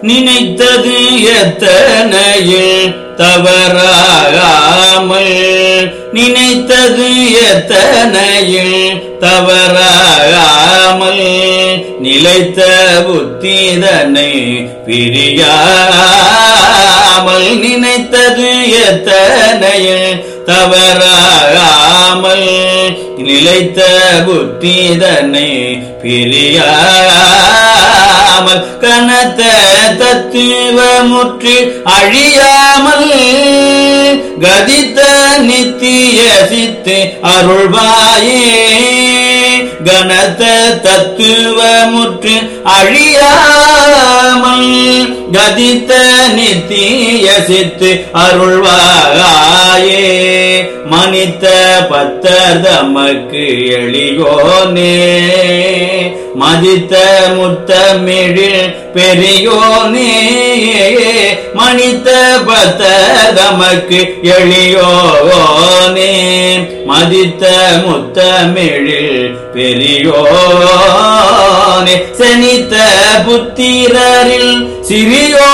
நினைத்தது எத்தனையில் தவறாகாமல்? நினைத்தது எத்தனையில் தவறாகாமல்? நிலைத்த புத்திதனை பிரியாமல்? நினைத்தது எத்தனையில் தவறாகாமல்? நிலைத்த புத்திதனை பிரியாமல்? கனத்த தத்துவமுற்று அழியாமல் கதித்த நித்திய சித்து அருள்வாயே. கனத்த தத்துவமுற்று அழியாமல் கதித்த நித்திய சித்து அருள்வாயே. மனித பத்தர் தமக்கு எளியோனே. மதித்த முத்தமிழில் பெரியோனே. மனித பத்த தமக்கு எளியோனே. மதித்த முத்தமிழில் பெரியோனே. செனித்த புத்திரரில் சிறியோ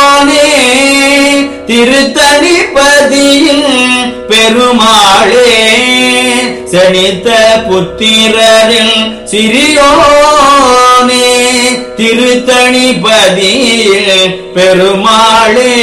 திருத்தணிபதியின் பெருமாளே செனித்த புத்திரரில் சிறியோனே திருத்தணிபதியில் பெருமாளே.